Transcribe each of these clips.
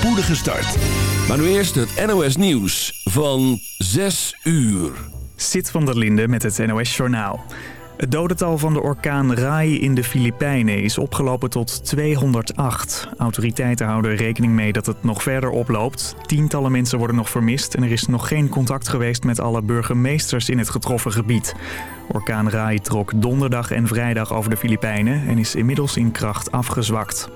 spoedige start. Maar nu eerst het NOS Nieuws van 6 uur. Sit van der Linde met het NOS Journaal. Het dodental van de orkaan Rai in de Filipijnen is opgelopen tot 208. Autoriteiten houden rekening mee dat het nog verder oploopt. Tientallen mensen worden nog vermist en er is nog geen contact geweest met alle burgemeesters in het getroffen gebied. Orkaan Rai trok donderdag en vrijdag over de Filipijnen en is inmiddels in kracht afgezwakt.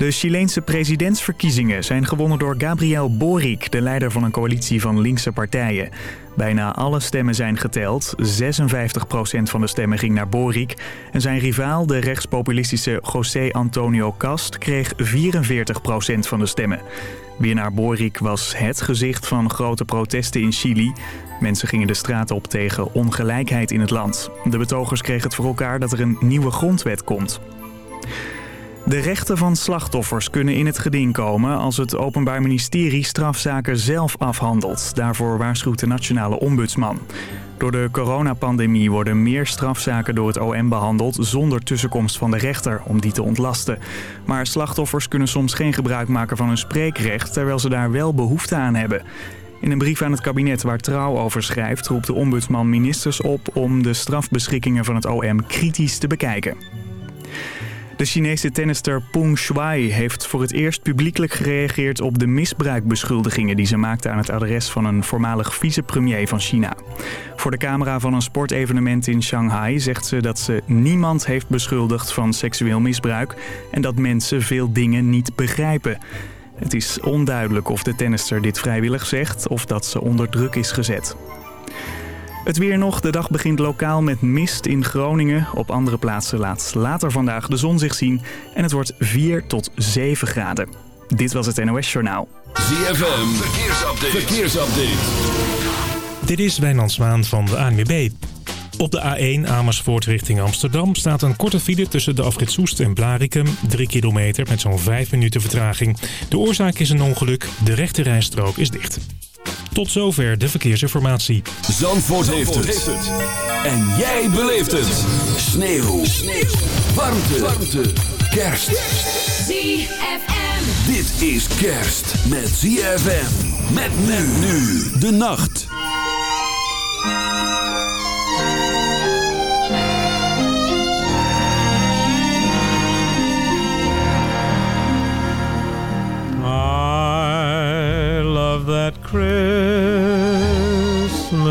De Chileense presidentsverkiezingen zijn gewonnen door Gabriel Boric, de leider van een coalitie van linkse partijen. Bijna alle stemmen zijn geteld. 56% van de stemmen ging naar Boric. En zijn rivaal, de rechtspopulistische José Antonio Cast, kreeg 44% van de stemmen. Winnaar Boric was het gezicht van grote protesten in Chili. Mensen gingen de straat op tegen ongelijkheid in het land. De betogers kregen het voor elkaar dat er een nieuwe grondwet komt. De rechten van slachtoffers kunnen in het geding komen als het Openbaar Ministerie strafzaken zelf afhandelt. Daarvoor waarschuwt de Nationale Ombudsman. Door de coronapandemie worden meer strafzaken door het OM behandeld zonder tussenkomst van de rechter om die te ontlasten. Maar slachtoffers kunnen soms geen gebruik maken van hun spreekrecht terwijl ze daar wel behoefte aan hebben. In een brief aan het kabinet waar Trouw over schrijft roept de ombudsman ministers op om de strafbeschikkingen van het OM kritisch te bekijken. De Chinese tennister Peng Shuai heeft voor het eerst publiekelijk gereageerd op de misbruikbeschuldigingen die ze maakte aan het adres van een voormalig vicepremier van China. Voor de camera van een sportevenement in Shanghai zegt ze dat ze niemand heeft beschuldigd van seksueel misbruik en dat mensen veel dingen niet begrijpen. Het is onduidelijk of de tennister dit vrijwillig zegt of dat ze onder druk is gezet. Het weer nog. De dag begint lokaal met mist in Groningen. Op andere plaatsen laat later vandaag de zon zich zien. En het wordt 4 tot 7 graden. Dit was het NOS Journaal. ZFM, verkeersupdate. verkeersupdate. Dit is Wijnand Zwaan van de ANWB. Op de A1 Amersfoort richting Amsterdam staat een korte file tussen de afrit Soest en Blarikum. 3 kilometer met zo'n 5 minuten vertraging. De oorzaak is een ongeluk. De rechte rijstrook is dicht. Tot zover de verkeersinformatie. Zandvoort, heeft, het. En jij beleeft het. Sneeuw. Sneeuw. Warmte. Warmte. Kerst. ZFM. Dit is kerst met ZFM. Met men nu. De nacht.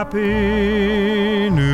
happy new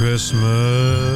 Christmas.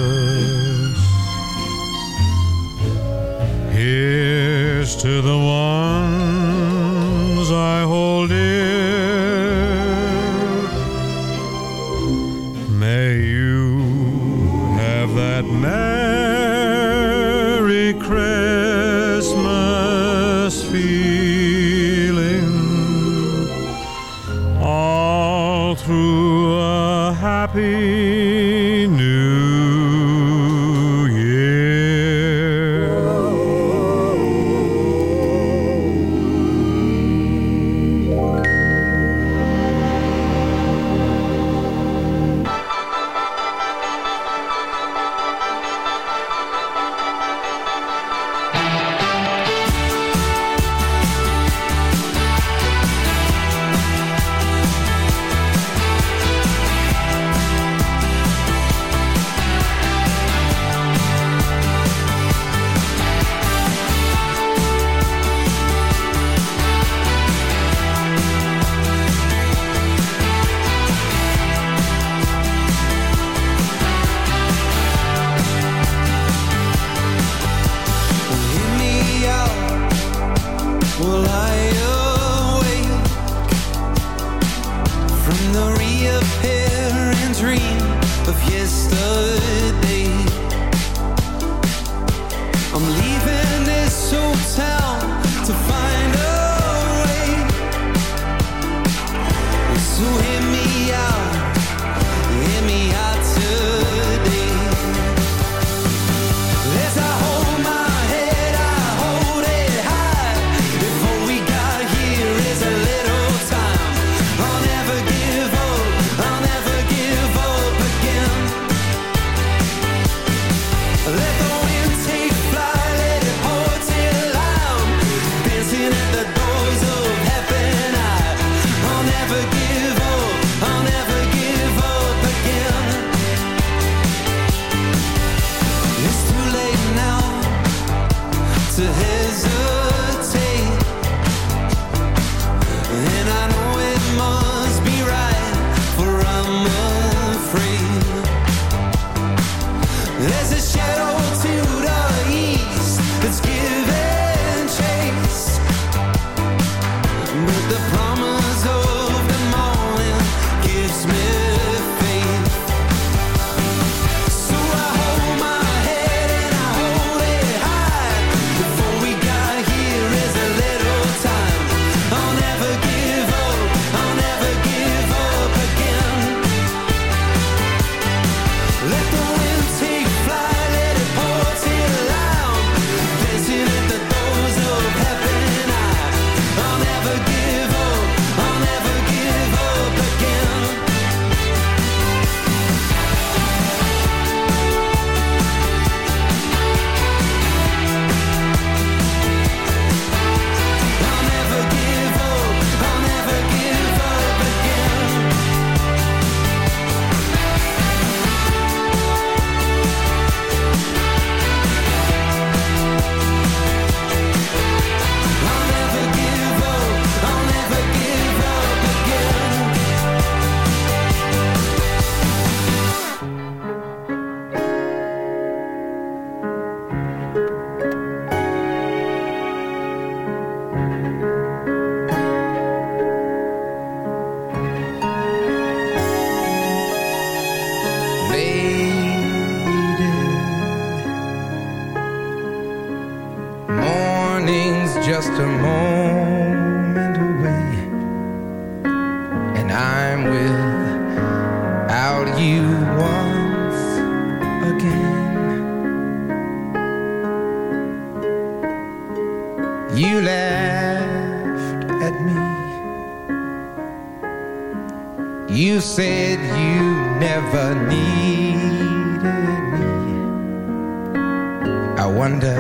Wonder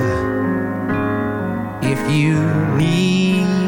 if you need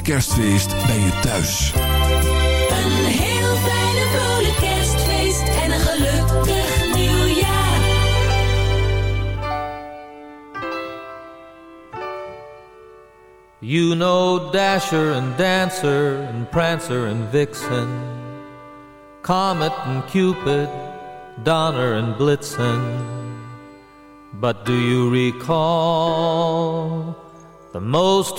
kerstfeest bij je thuis. Een heel fijne vrolijk kerstfeest. En een gelukkig nieuwjaar. You know Dasher and Dancer and Prancer and Vixen, Comet and Cupid, Donner and Blitzen. But do you recall the most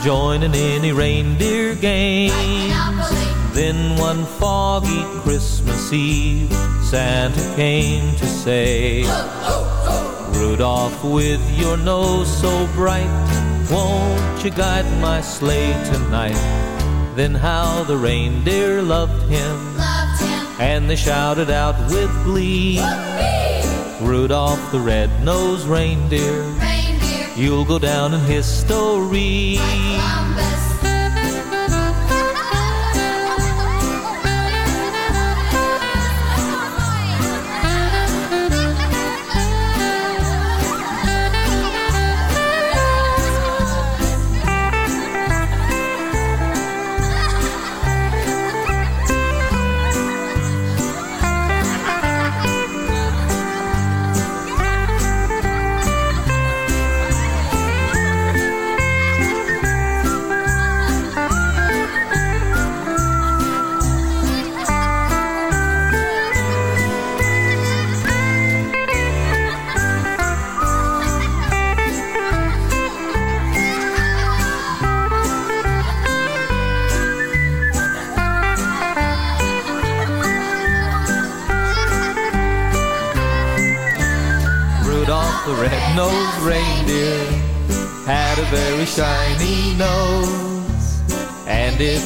Rudolph, join in any reindeer games. Then one foggy Christmas Eve, Santa came to say, Rudolph, with your nose so bright, won't you guide my sleigh tonight? Then how the reindeer loved him, Loved him, and they shouted out with glee, Rudolph the red-nosed reindeer, you'll go down in history.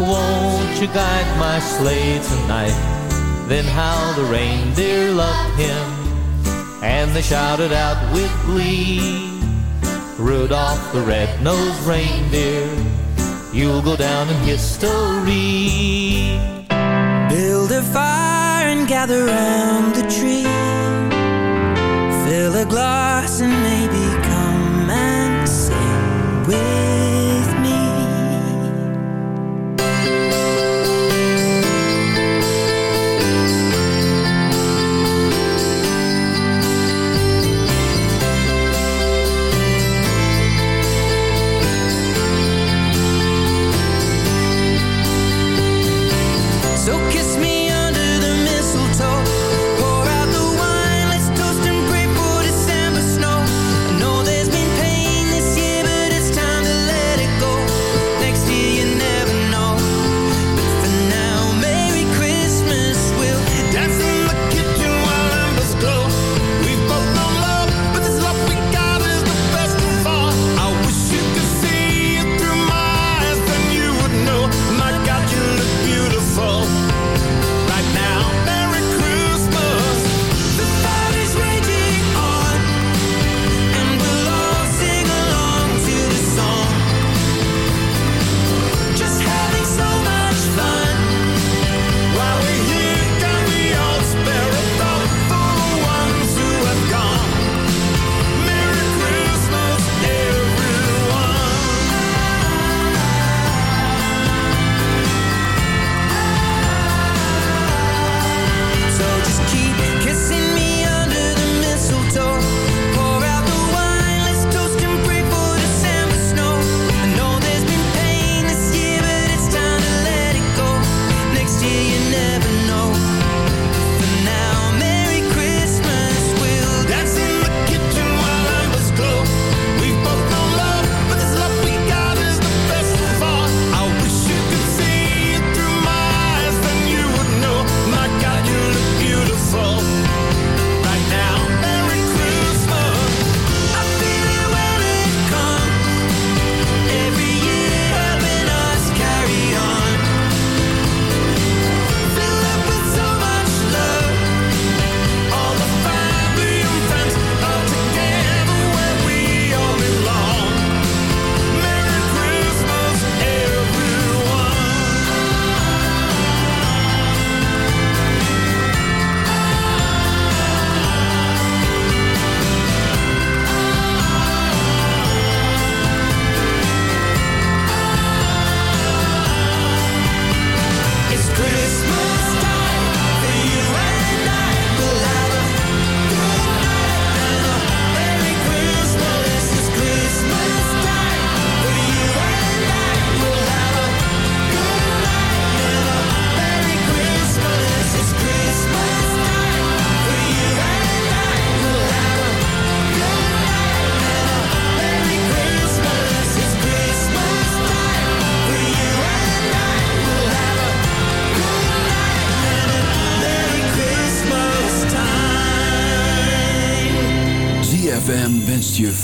won't you guide my sleigh tonight? Then how the reindeer loved him, and they shouted out with glee. Rudolph the red-nosed reindeer, you'll go down in history. Build a fire and gather round the tree. Fill a glass and maybe come and sing with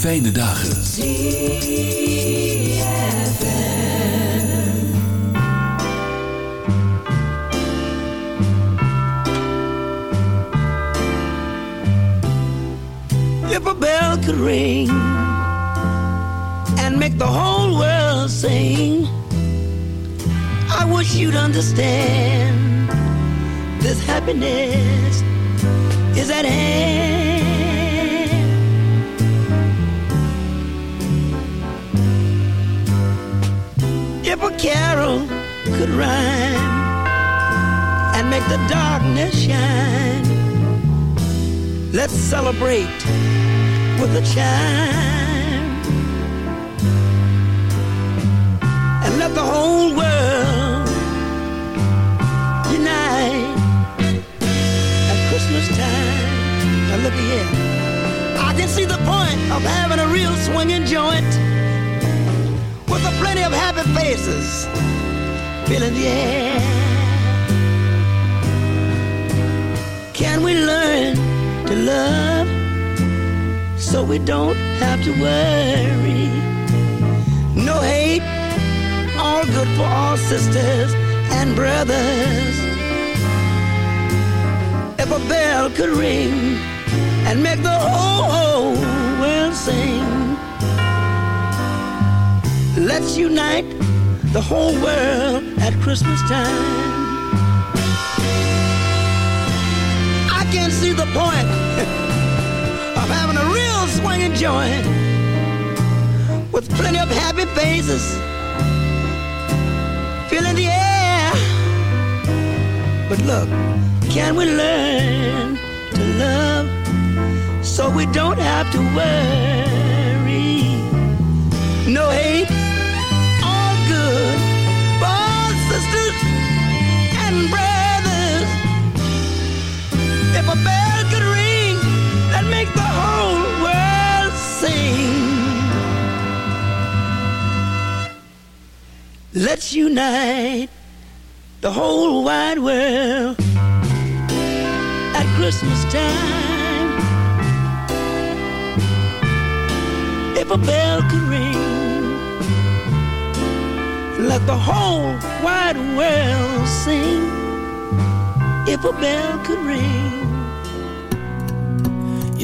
fijne dagen. If a bell could ring and make the whole world sing, I wish you'd understand this happiness is at hand. rhyme and make the darkness shine. Let's celebrate with a chime and let the whole world unite at Christmas time. Now look here, I can see the point of having a real swinging joint with a plenty of happy faces in the air. Can we learn to love so we don't have to worry? No hate, all good for all sisters and brothers. If a bell could ring and make the whole world sing, let's unite the whole world at Christmas time. I can't see the point of having a real swinging joint with plenty of happy faces, filling the air. But look, can we learn to love so we don't have to worry? No hate, If a bell could ring, that make the whole world sing. Let's unite the whole wide world at Christmas time. If a bell could ring, let the whole wide world sing. If a bell could ring.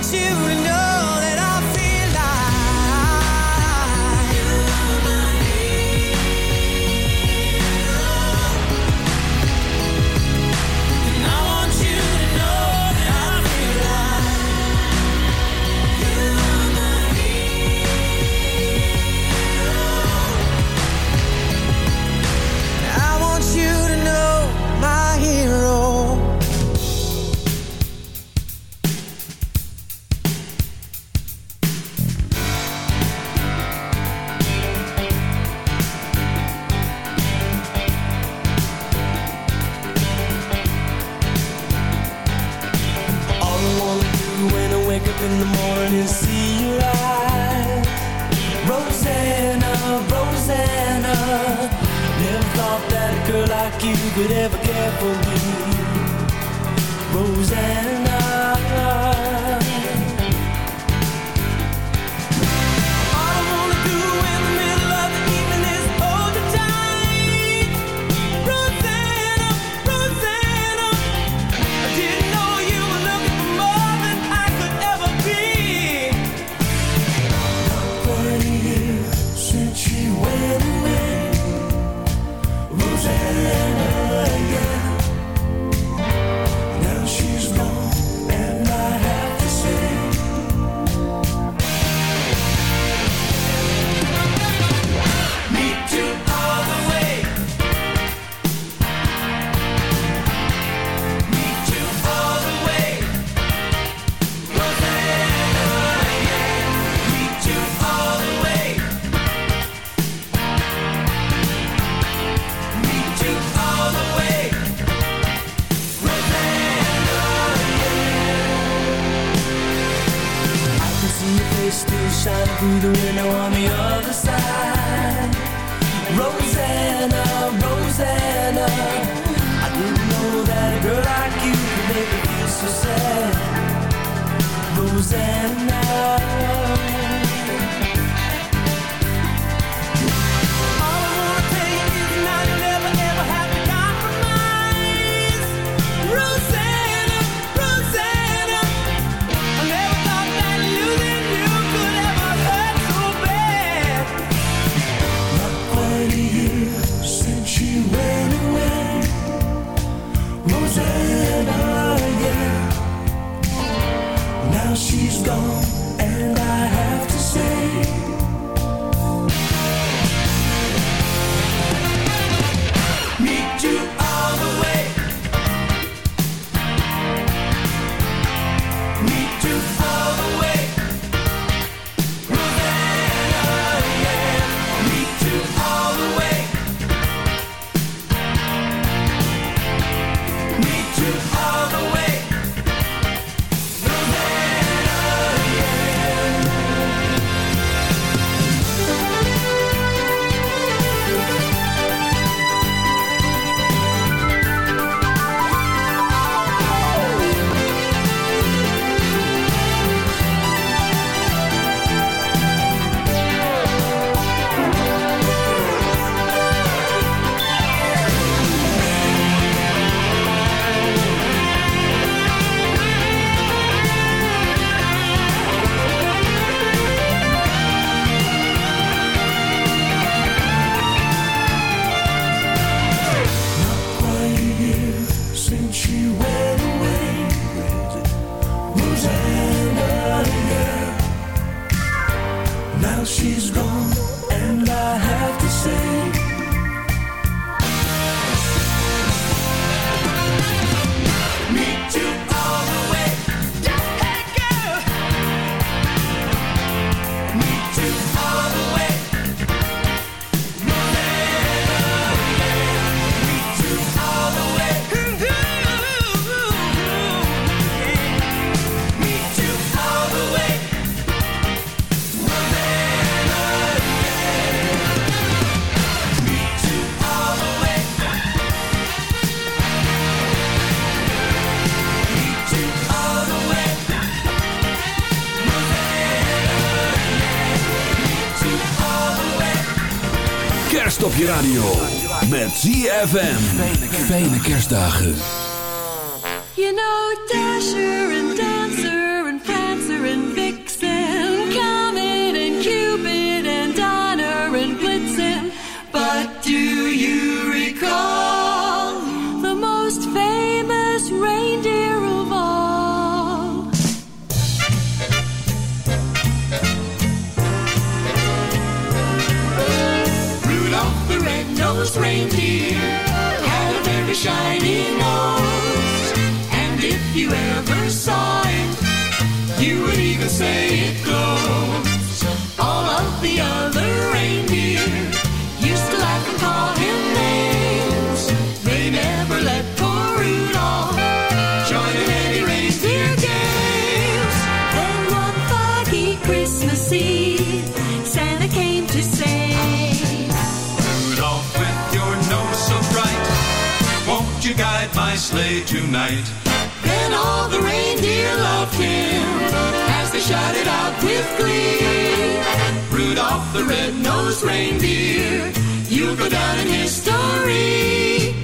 want you to know through the window on the other radio. Met ZFM. Fijne kerstdagen. You know, Dasher. sleigh tonight. Then all the reindeer loved him as they shouted out with glee. Rudolph the red-nosed reindeer, you'll go down in history.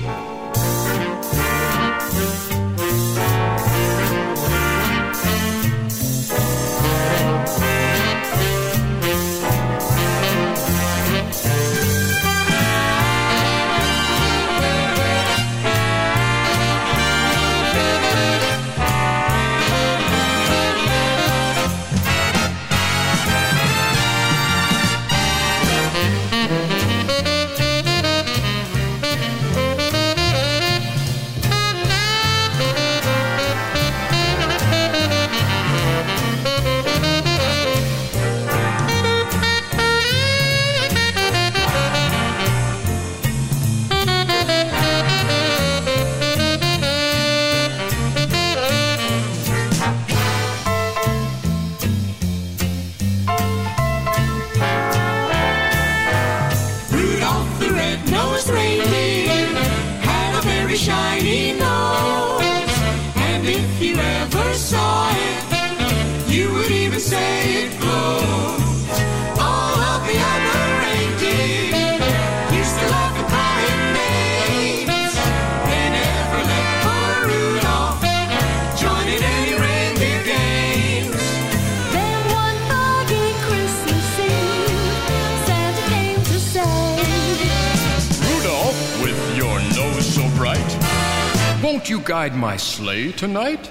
Won't you guide my sleigh tonight?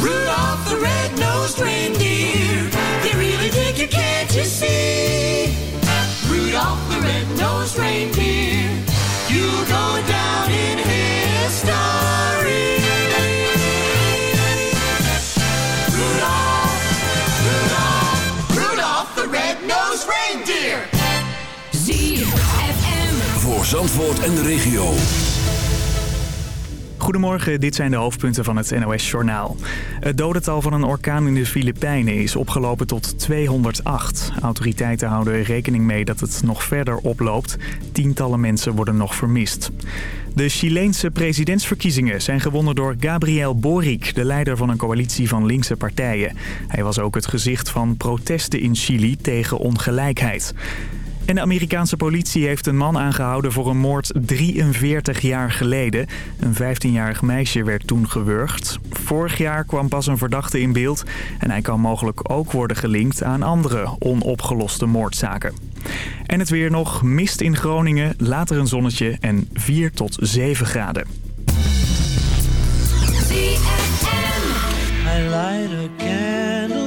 Rudolph the red-nosed reindeer, they really dig you, can't you see? Rudolph the red-nosed reindeer, you'll go down in history. Rudolph, Rudolph, Rudolph the red-nosed reindeer. ZFM. Voor Zandvoort en de regio. Goedemorgen, dit zijn de hoofdpunten van het NOS-journaal. Het dodental van een orkaan in de Filipijnen is opgelopen tot 208. Autoriteiten houden rekening mee dat het nog verder oploopt. Tientallen mensen worden nog vermist. De Chileense presidentsverkiezingen zijn gewonnen door Gabriel Boric... de leider van een coalitie van linkse partijen. Hij was ook het gezicht van protesten in Chili tegen ongelijkheid. En de Amerikaanse politie heeft een man aangehouden voor een moord 43 jaar geleden. Een 15-jarig meisje werd toen gewurgd. Vorig jaar kwam pas een verdachte in beeld en hij kan mogelijk ook worden gelinkt aan andere onopgeloste moordzaken. En het weer nog, mist in Groningen, later een zonnetje en 4 tot 7 graden. I light candle.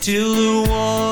till the war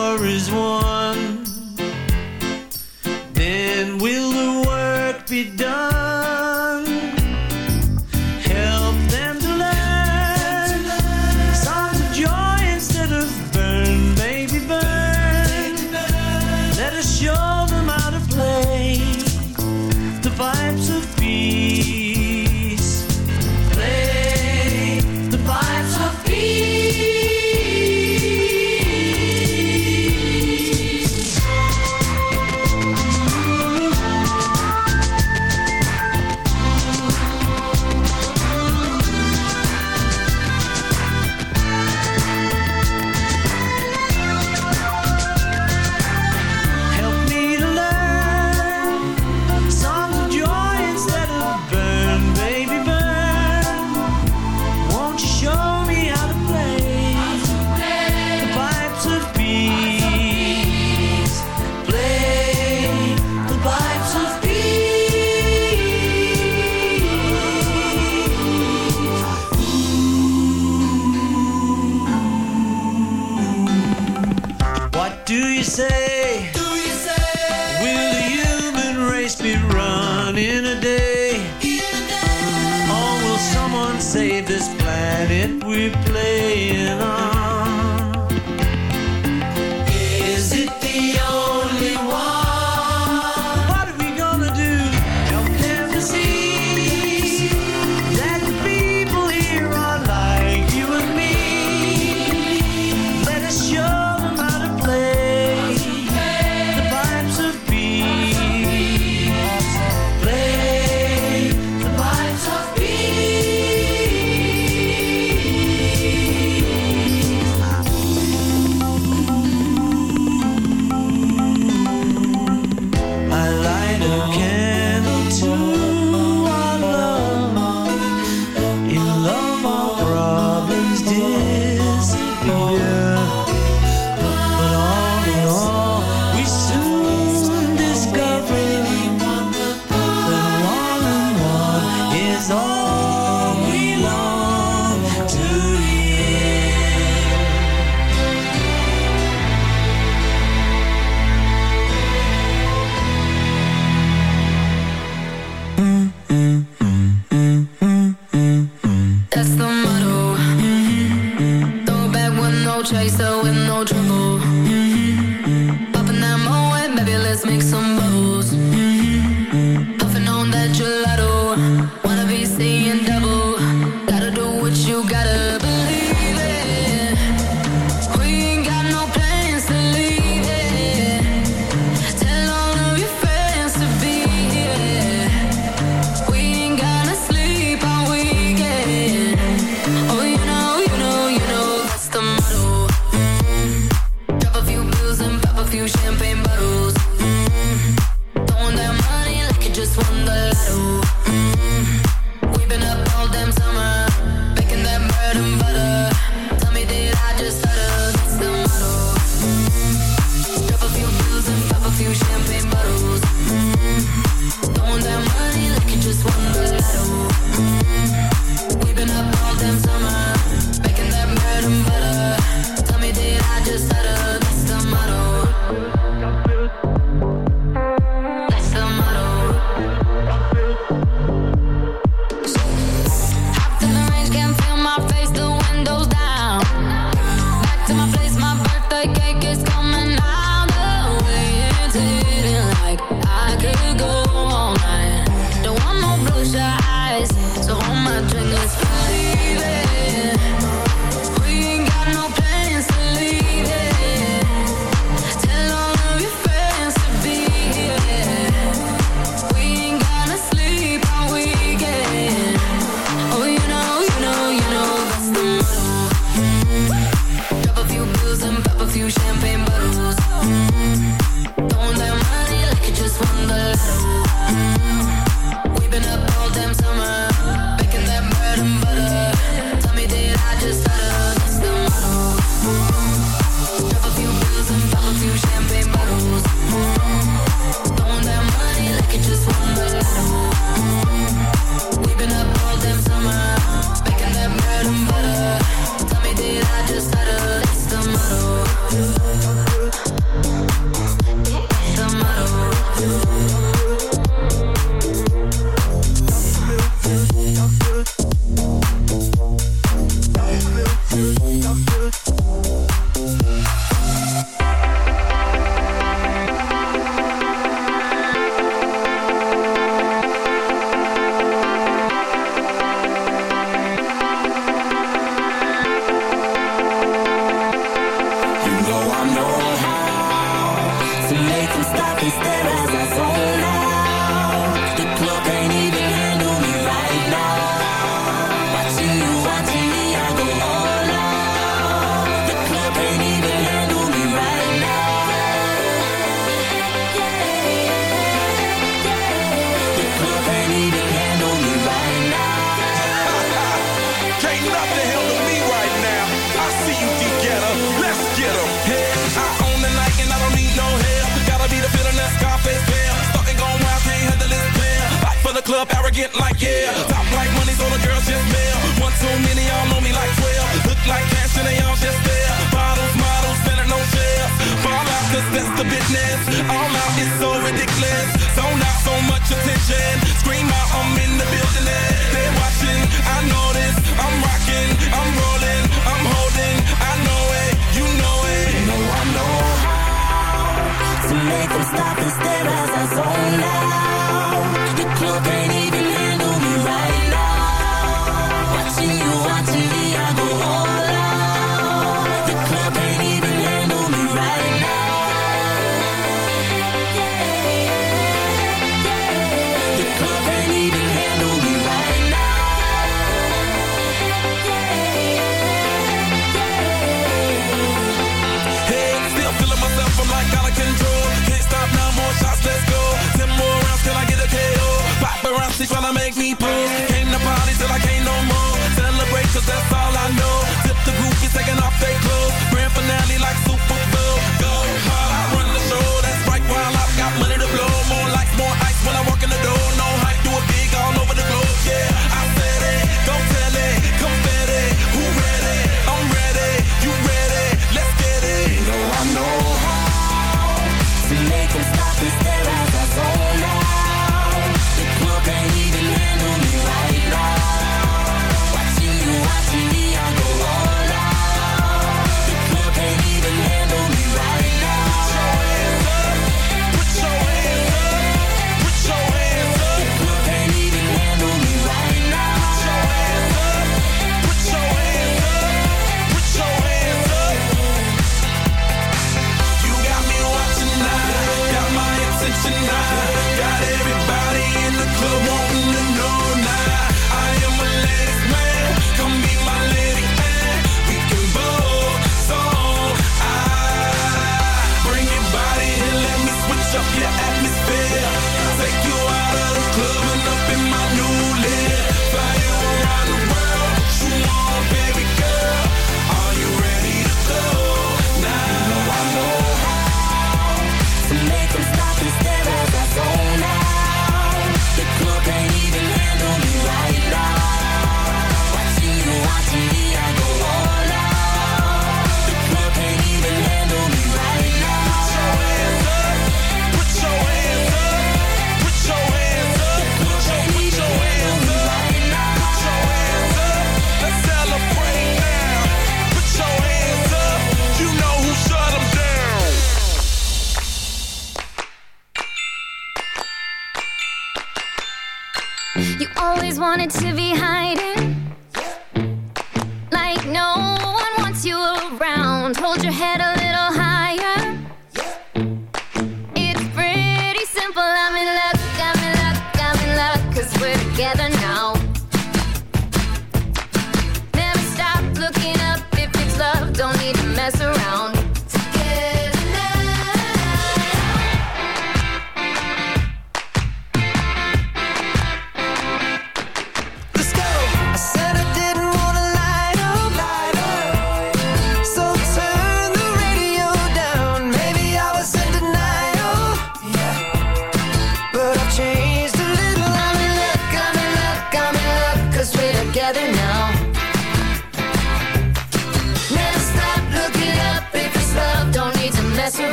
to